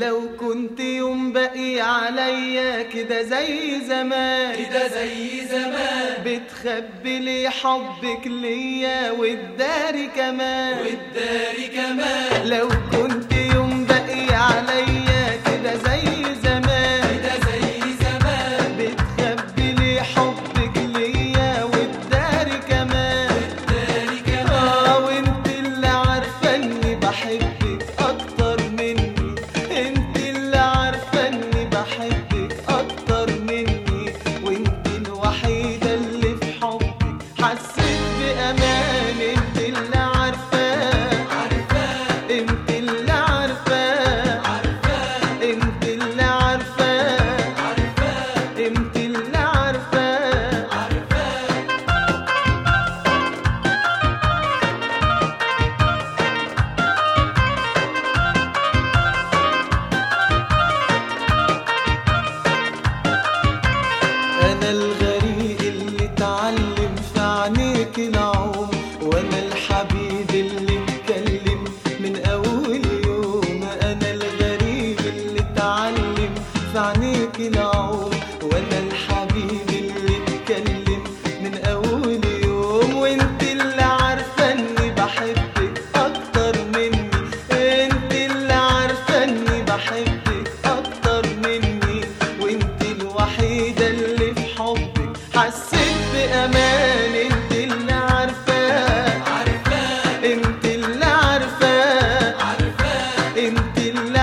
لو كنت يوم بقي عليا كده زي زمان. كده زي زمان. بتخبي لي حبك ليا والداري كمان. والداري كمان. لو كنت الغالي انت اللي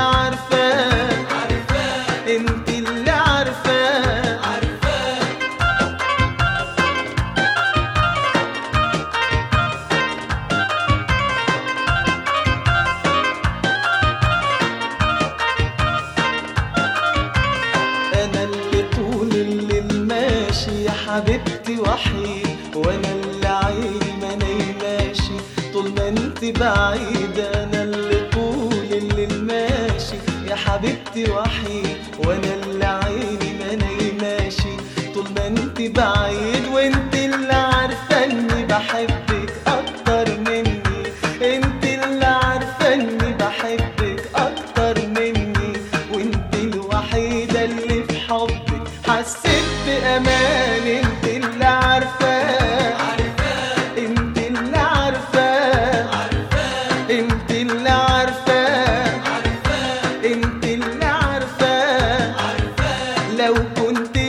حبيبتي بعيد أنا اللي طول اللي ماشي يا حبيبتي وحيد وأنا اللي عيني مني ماشي. طول ما أنت بعيد وأنت اللي عارفة إني بحبك أكتر مني. أنت اللي عارفة إني بحبك أكتر مني. وأنت الوحيدة اللي في حبك. حسيت بأمان contigo.